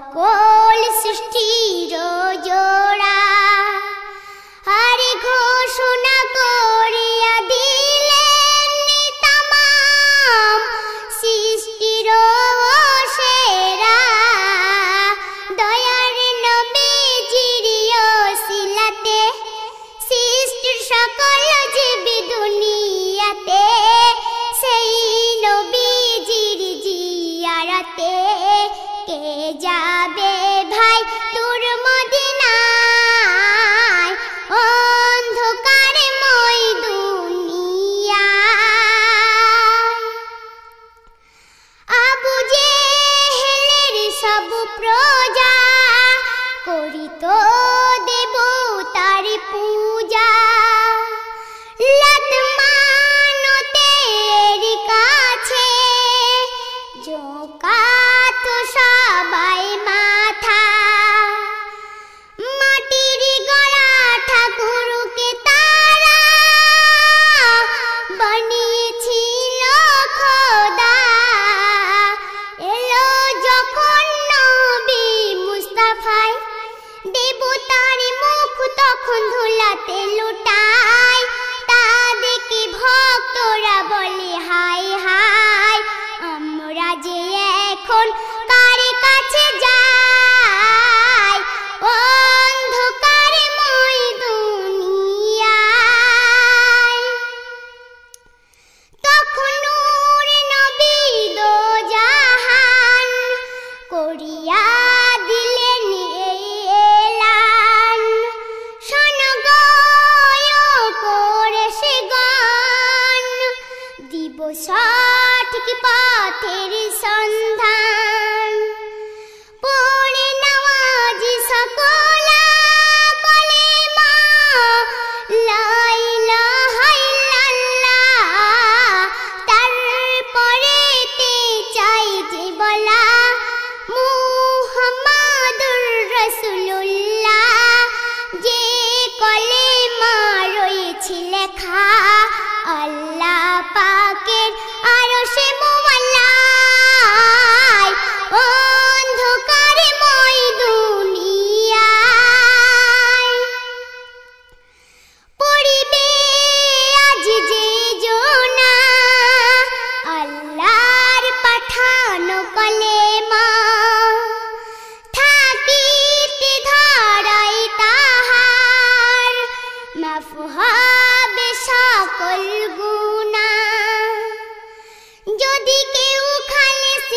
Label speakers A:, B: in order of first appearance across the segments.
A: সকল সৃষ্টির জোড়া। আরে ঘোষণা করিয়া দিলেন তামাম সৃষ্টির সেরা। দয়ার নবীজির শিলাতে, সৃষ্টির সকল জীবী দুনিয়াতে। যাবে ভাই তোর মদিনায়। অন্ধকার মই দুনিয়া আবু জেহেলের সব প্র করিয়া দিলেন এলান সঠিক পথের সন্ধান। মাফ হবে সকল গুণা। যদি কেউ খালেস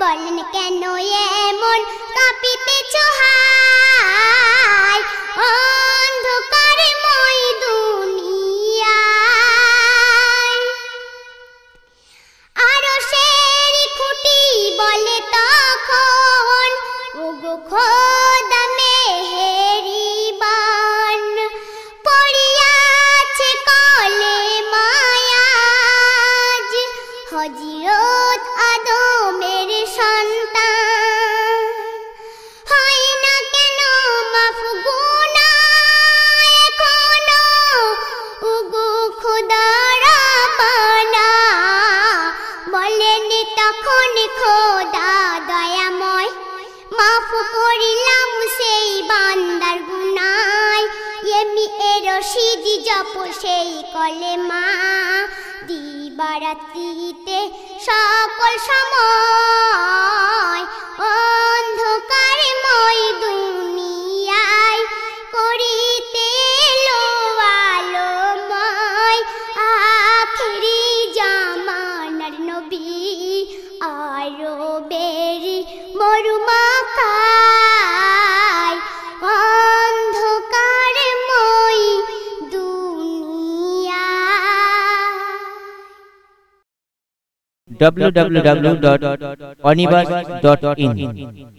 A: বলেন কেন এমন কাঁপিতেছ হাত খোদা দয়াময়, মাফ করিলাম সেই বান্দার গুনায়। এমি এর রশিদি জপ সেই কলে মা, দিবারাত্রিতে সকল সময়। ও
B: www.onibus.in